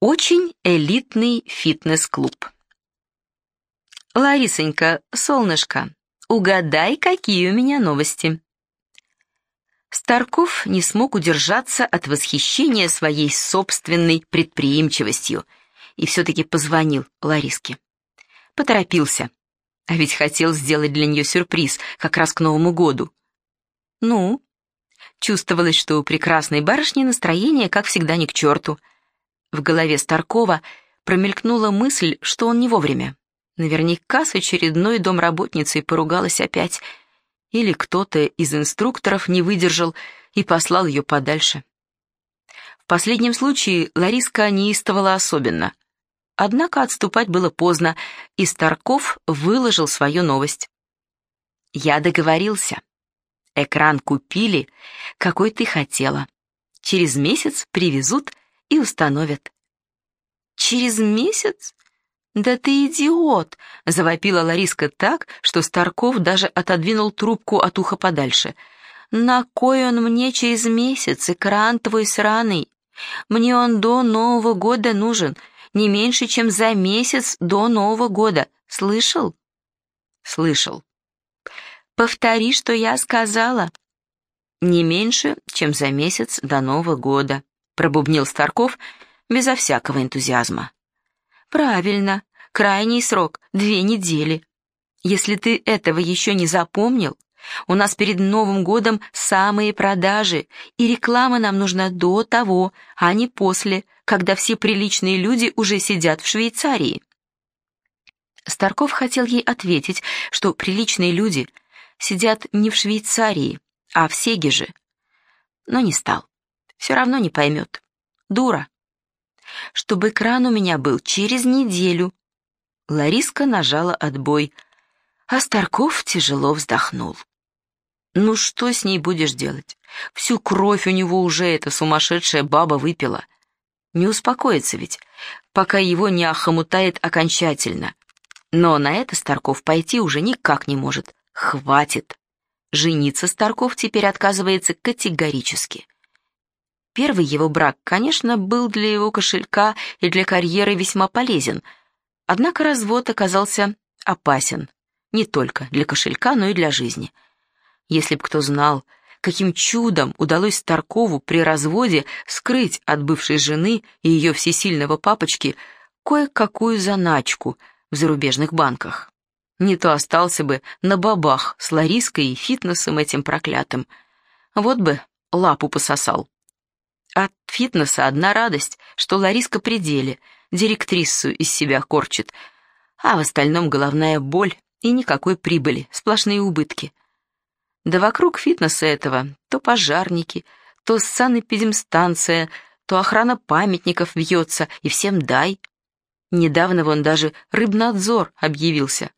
Очень элитный фитнес-клуб. Ларисонька, солнышко, угадай, какие у меня новости. Старков не смог удержаться от восхищения своей собственной предприимчивостью и все-таки позвонил Лариске. Поторопился, а ведь хотел сделать для нее сюрприз как раз к Новому году. Ну, чувствовалось, что у прекрасной барышни настроение, как всегда, не к черту — в голове Старкова промелькнула мысль, что он не вовремя. Наверняка с очередной домработницей поругалась опять. Или кто-то из инструкторов не выдержал и послал ее подальше. В последнем случае Лариска неистовала особенно. Однако отступать было поздно, и Старков выложил свою новость. «Я договорился. Экран купили, какой ты хотела. Через месяц привезут и установят. «Через месяц? Да ты идиот!» — завопила Лариска так, что Старков даже отодвинул трубку от уха подальше. «На кой он мне через месяц, экран твой сраный? Мне он до Нового года нужен, не меньше, чем за месяц до Нового года. Слышал?» «Слышал». «Повтори, что я сказала». «Не меньше, чем за месяц до Нового года» пробубнил Старков безо всякого энтузиазма. Правильно, крайний срок — две недели. Если ты этого еще не запомнил, у нас перед Новым годом самые продажи, и реклама нам нужна до того, а не после, когда все приличные люди уже сидят в Швейцарии. Старков хотел ей ответить, что приличные люди сидят не в Швейцарии, а в Сегеже, но не стал все равно не поймет. Дура. Чтобы экран у меня был через неделю. Лариска нажала отбой, а Старков тяжело вздохнул. Ну что с ней будешь делать? Всю кровь у него уже эта сумасшедшая баба выпила. Не успокоится ведь, пока его не охомутает окончательно. Но на это Старков пойти уже никак не может. Хватит. Жениться Старков теперь отказывается категорически. Первый его брак, конечно, был для его кошелька и для карьеры весьма полезен, однако развод оказался опасен не только для кошелька, но и для жизни. Если б кто знал, каким чудом удалось Старкову при разводе скрыть от бывшей жены и ее всесильного папочки кое-какую заначку в зарубежных банках. Не то остался бы на бабах с Лариской и фитнесом этим проклятым. Вот бы лапу пососал. От фитнеса одна радость, что Лариска при деле, директрису из себя корчит, а в остальном головная боль и никакой прибыли, сплошные убытки. Да вокруг фитнеса этого то пожарники, то санэпидемстанция, то охрана памятников вьется, и всем дай. Недавно вон даже рыбнадзор объявился.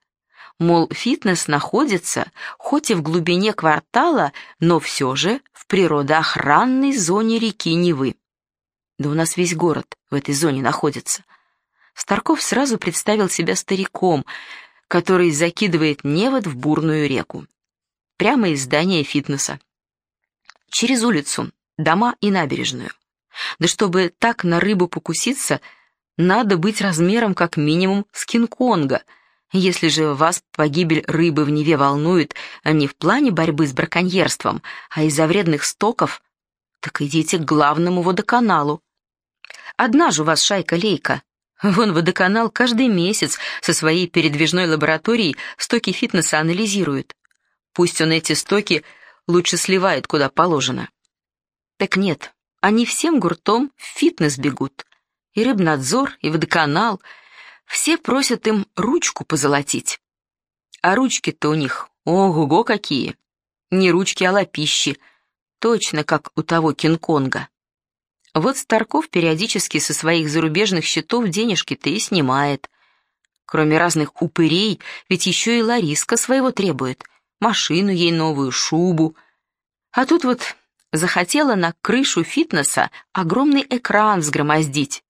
Мол, фитнес находится, хоть и в глубине квартала, но все же в природоохранной зоне реки Невы. Да у нас весь город в этой зоне находится. Старков сразу представил себя стариком, который закидывает невод в бурную реку. Прямо из здания фитнеса. Через улицу, дома и набережную. Да чтобы так на рыбу покуситься, надо быть размером как минимум с Кинг-Конга — если же вас погибель рыбы в Неве волнует не в плане борьбы с браконьерством, а из-за вредных стоков, так идите к главному водоканалу. Одна же у вас шайка-лейка. Вон водоканал каждый месяц со своей передвижной лабораторией стоки фитнеса анализирует. Пусть он эти стоки лучше сливает куда положено. Так нет, они всем гуртом в фитнес бегут. И рыбнадзор, и водоканал — все просят им ручку позолотить. А ручки-то у них, ого-го какие! Не ручки, а лапищи, точно как у того Кинг-Конга. Вот Старков периодически со своих зарубежных счетов денежки-то и снимает. Кроме разных упырей, ведь еще и Лариска своего требует. Машину ей новую, шубу. А тут вот захотела на крышу фитнеса огромный экран взгромоздить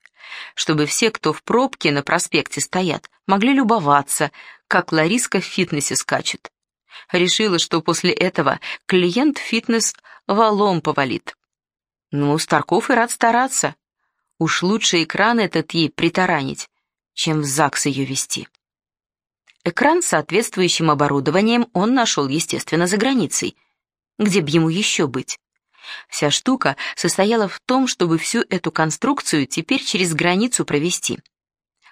чтобы все, кто в пробке на проспекте стоят, могли любоваться, как Лариска в фитнесе скачет. Решила, что после этого клиент фитнес валом повалит. Ну, Старков и рад стараться. Уж лучше экран этот ей притаранить, чем в ЗАГС ее вести. Экран с соответствующим оборудованием он нашел, естественно, за границей. Где б ему еще быть? Вся штука состояла в том, чтобы всю эту конструкцию теперь через границу провести.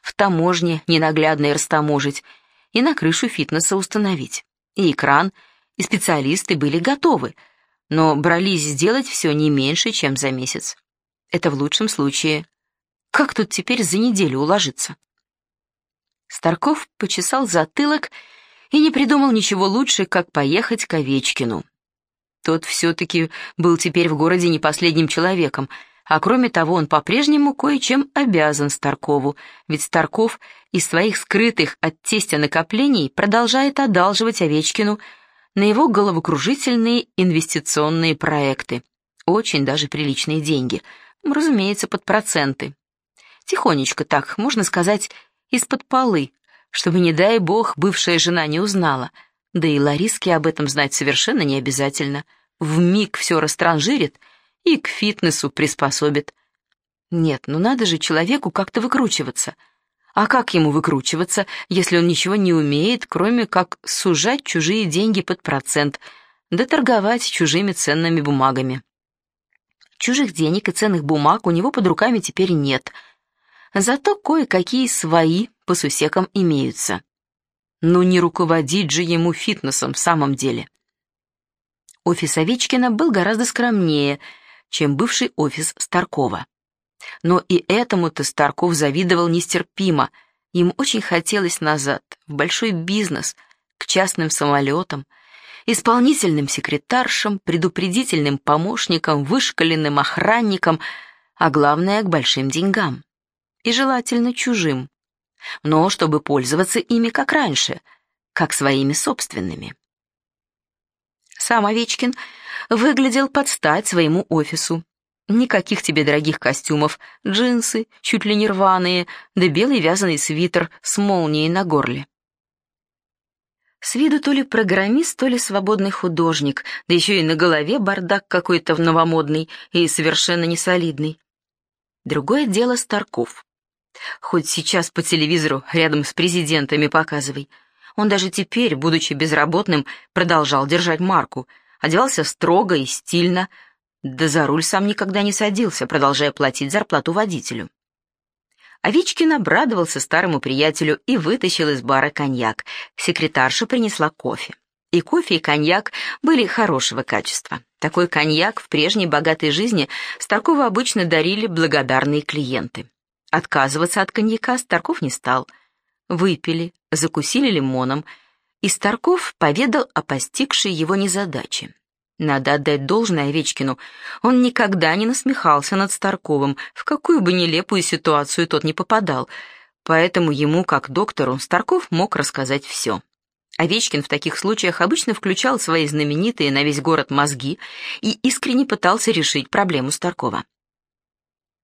В таможне ненаглядно растаможить и на крышу фитнеса установить. И экран, и специалисты были готовы, но брались сделать все не меньше, чем за месяц. Это в лучшем случае. Как тут теперь за неделю уложиться? Старков почесал затылок и не придумал ничего лучше, как поехать к Овечкину. Тот все-таки был теперь в городе не последним человеком, а кроме того он по-прежнему кое-чем обязан Старкову, ведь Старков из своих скрытых от тестя накоплений продолжает одалживать Овечкину на его головокружительные инвестиционные проекты. Очень даже приличные деньги, разумеется, под проценты. Тихонечко так, можно сказать, из-под полы, чтобы, не дай бог, бывшая жена не узнала — да и Лариске об этом знать совершенно не обязательно. В миг все растранжирит и к фитнесу приспособит. Нет, ну надо же человеку как-то выкручиваться. А как ему выкручиваться, если он ничего не умеет, кроме как сужать чужие деньги под процент, да торговать чужими ценными бумагами? Чужих денег и ценных бумаг у него под руками теперь нет. Зато кое-какие свои по сусекам имеются. Но не руководить же ему фитнесом в самом деле. Офис Овечкина был гораздо скромнее, чем бывший офис Старкова. Но и этому-то Старков завидовал нестерпимо. Ему очень хотелось назад, в большой бизнес, к частным самолетам, исполнительным секретаршам, предупредительным помощникам, вышкаленным охранникам, а главное, к большим деньгам. И желательно чужим но чтобы пользоваться ими как раньше, как своими собственными. Сам Овечкин выглядел под стать своему офису. Никаких тебе дорогих костюмов, джинсы, чуть ли не рваные, да белый вязаный свитер с молнией на горле. С виду то ли программист, то ли свободный художник, да еще и на голове бардак какой-то новомодный и совершенно несолидный. Другое дело Старков. Хоть сейчас по телевизору рядом с президентами показывай. Он даже теперь, будучи безработным, продолжал держать марку, одевался строго и стильно, да за руль сам никогда не садился, продолжая платить зарплату водителю. Овечкин обрадовался старому приятелю и вытащил из бара коньяк. Секретарша принесла кофе. И кофе, и коньяк были хорошего качества. Такой коньяк в прежней богатой жизни Старкову обычно дарили благодарные клиенты. Отказываться от коньяка Старков не стал. Выпили, закусили лимоном, и Старков поведал о постигшей его незадаче. Надо отдать должное Овечкину, он никогда не насмехался над Старковым, в какую бы нелепую ситуацию тот не попадал, поэтому ему, как доктору, Старков мог рассказать все. Овечкин в таких случаях обычно включал свои знаменитые на весь город мозги и искренне пытался решить проблему Старкова.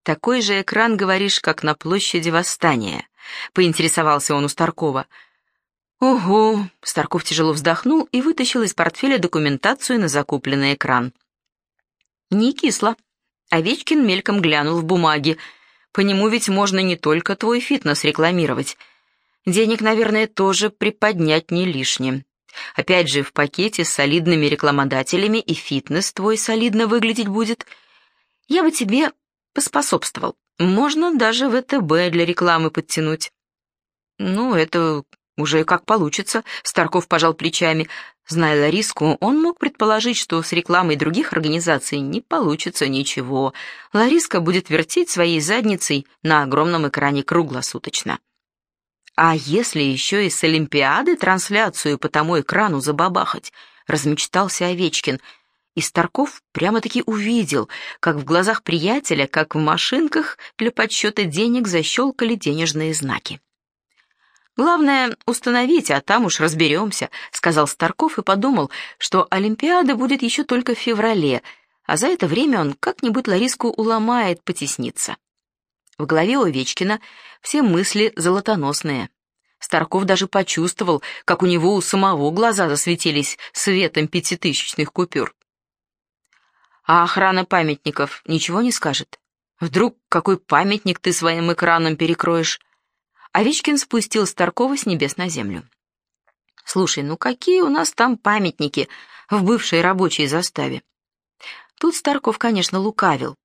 «Такой же экран, говоришь, как на площади Восстания», — поинтересовался он у Старкова. «Ого!» — Старков тяжело вздохнул и вытащил из портфеля документацию на закупленный экран. «Не кисло». Овечкин мельком глянул в бумаги. «По нему ведь можно не только твой фитнес рекламировать. Денег, наверное, тоже приподнять не лишним. Опять же, в пакете с солидными рекламодателями и фитнес твой солидно выглядеть будет. Я бы тебе поспособствовал. Можно даже ВТБ для рекламы подтянуть. Ну, это уже как получится, Старков пожал плечами. Зная Лариску, он мог предположить, что с рекламой других организаций не получится ничего. Лариска будет вертеть своей задницей на огромном экране круглосуточно. А если еще и с Олимпиады трансляцию по тому экрану забабахать, размечтался Овечкин — и Старков прямо-таки увидел, как в глазах приятеля, как в машинках для подсчета денег защелкали денежные знаки. «Главное — установить, а там уж разберемся», — сказал Старков и подумал, что Олимпиада будет еще только в феврале, а за это время он как-нибудь Лариску уломает потесниться. В голове Овечкина все мысли золотоносные. Старков даже почувствовал, как у него у самого глаза засветились светом пятитысячных купюр. А охрана памятников ничего не скажет? Вдруг какой памятник ты своим экраном перекроешь? Овечкин спустил Старкова с небес на землю. Слушай, ну какие у нас там памятники в бывшей рабочей заставе? Тут Старков, конечно, лукавил.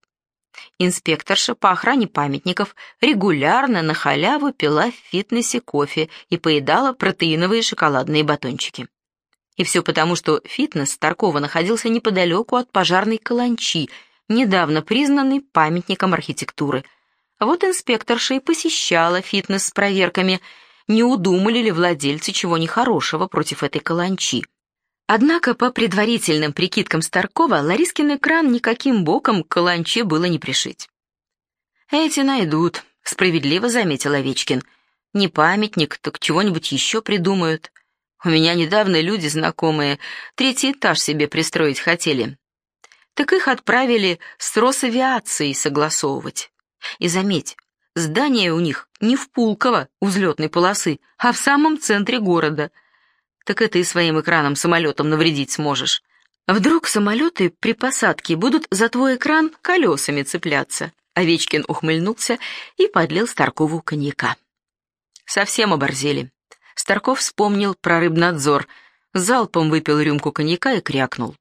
Инспекторша по охране памятников регулярно на халяву пила в фитнесе кофе и поедала протеиновые шоколадные батончики. И все потому, что фитнес Старкова находился неподалеку от пожарной каланчи, недавно признанной памятником архитектуры. Вот инспекторша и посещала фитнес с проверками, не удумали ли владельцы чего нехорошего против этой каланчи. Однако, по предварительным прикидкам Старкова, Ларискин экран никаким боком к каланче было не пришить. «Эти найдут», — справедливо заметил Овечкин. «Не памятник, так чего-нибудь еще придумают. У меня недавно люди знакомые третий этаж себе пристроить хотели. Так их отправили с Росавиацией согласовывать. И заметь, здание у них не в Пулково, у взлетной полосы, а в самом центре города. Так это и своим экраном самолетом навредить сможешь. Вдруг самолеты при посадке будут за твой экран колесами цепляться. Овечкин ухмыльнулся и подлил Старкову коньяка. Совсем оборзели. Старков вспомнил про рыбнадзор, залпом выпил рюмку коньяка и крякнул.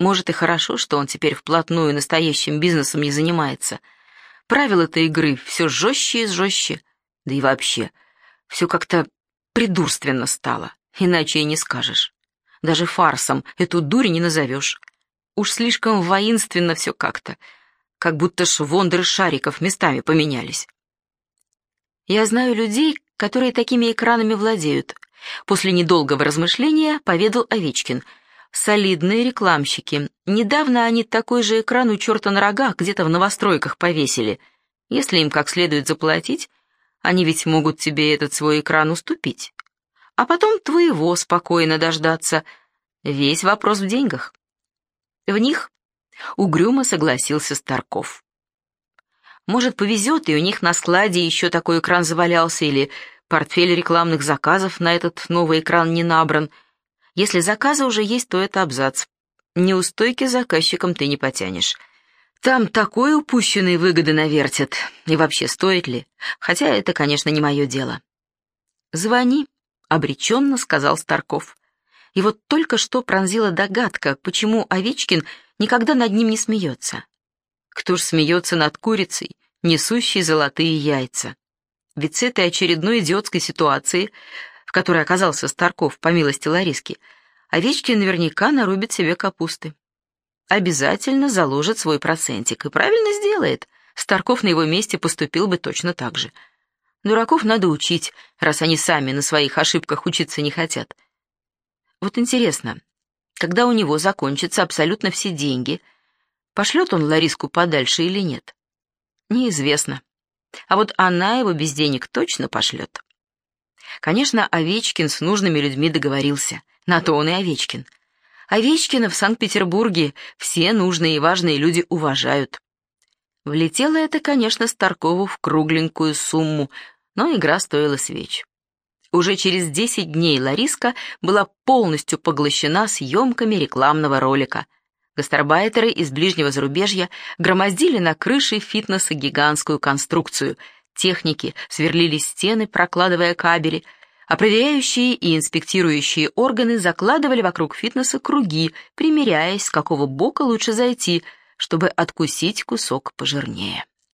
Может, и хорошо, что он теперь вплотную настоящим бизнесом не занимается. Правила-то игры все жестче и жестче. Да и вообще, все как-то придурственно стало, иначе и не скажешь. Даже фарсом эту дурь не назовешь. Уж слишком воинственно все как-то, как будто швондры шариков местами поменялись. Я знаю людей, которые такими экранами владеют. После недолгого размышления поведал Овечкин. Солидные рекламщики. Недавно они такой же экран у черта на рогах где-то в новостройках повесили. Если им как следует заплатить, они ведь могут тебе этот свой экран уступить. А потом твоего спокойно дождаться. Весь вопрос в деньгах. В них угрюмо согласился Старков. Может, повезет, и у них на складе еще такой экран завалялся, или портфель рекламных заказов на этот новый экран не набран. Если заказы уже есть, то это абзац. Неустойки заказчикам ты не потянешь. Там такой упущенной выгоды навертят. И вообще, стоит ли? Хотя это, конечно, не мое дело. «Звони», — обреченно сказал Старков. И вот только что пронзила догадка, почему Овечкин никогда над ним не смеется. Кто ж смеется над курицей, несущей золотые яйца? Ведь с этой очередной идиотской ситуации, в которой оказался Старков по милости Лариски, Овечкин наверняка нарубит себе капусты. Обязательно заложит свой процентик и правильно сделает. Старков на его месте поступил бы точно так же. Дураков надо учить, раз они сами на своих ошибках учиться не хотят. Вот интересно, когда у него закончатся абсолютно все деньги — Пошлет он Лариску подальше или нет? Неизвестно. А вот она его без денег точно пошлет. Конечно, Овечкин с нужными людьми договорился. На то он и Овечкин. Овечкина в Санкт-Петербурге все нужные и важные люди уважают. Влетело это, конечно, Старкову в кругленькую сумму, но игра стоила свеч. Уже через 10 дней Лариска была полностью поглощена съемками рекламного ролика — Гастарбайтеры из ближнего зарубежья громоздили на крыше фитнеса гигантскую конструкцию. Техники сверлили стены, прокладывая кабели, а проверяющие и инспектирующие органы закладывали вокруг фитнеса круги, примеряясь, с какого бока лучше зайти, чтобы откусить кусок пожирнее.